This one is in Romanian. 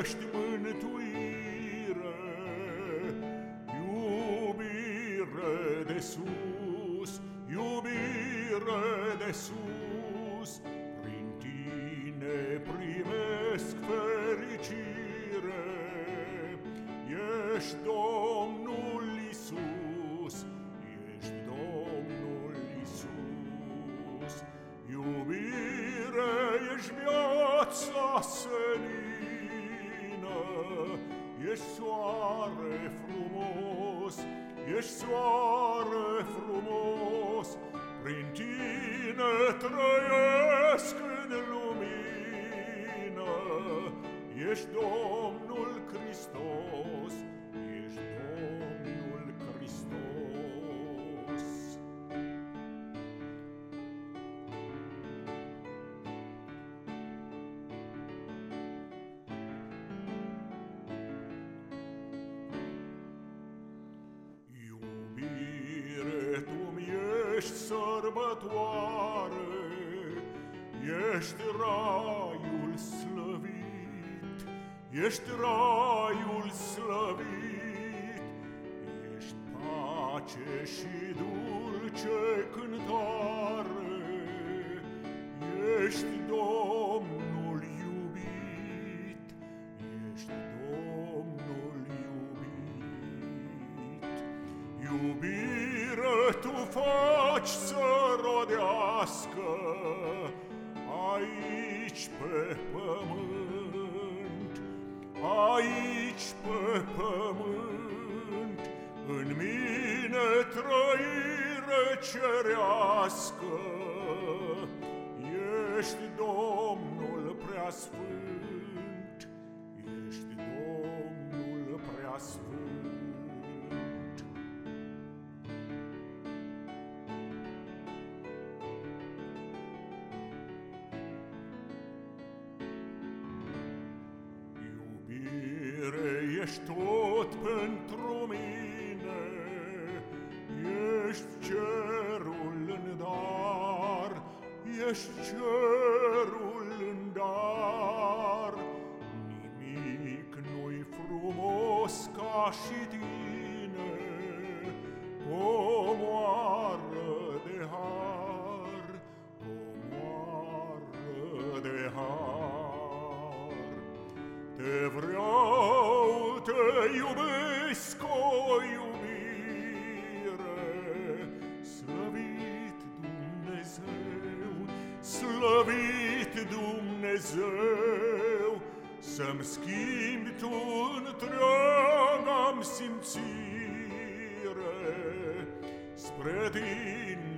ești mântuire, iubire de sus, iubire de sus, prin tine primesc fericire. Ești Domnul Isus, ești Domnul Isus, iubire ești viața senină, ești soare frumos, ești soare frumos, prin tine trăiesc în lumină, ești Domnul Hristos, ești sărbătoare, Ești raiul slăvit, ești raiul slăvit, Ești pace și dulce cântare, Ești tu faci să rodească aici pe pământ, aici pe pământ, în mine trăire cerească. Ești Domnul preasfânt, ești tot pentru mine, Ești cerul în dar, ești cerul în dar. Nimic nu-i frumos ca și tine, Comoară de har, comoară de har. iubesco iubire. Slavit Dumnezeu, slavit Dumnezeu Să-mi schimb tu-ntreaga-mi simțire. Spre tine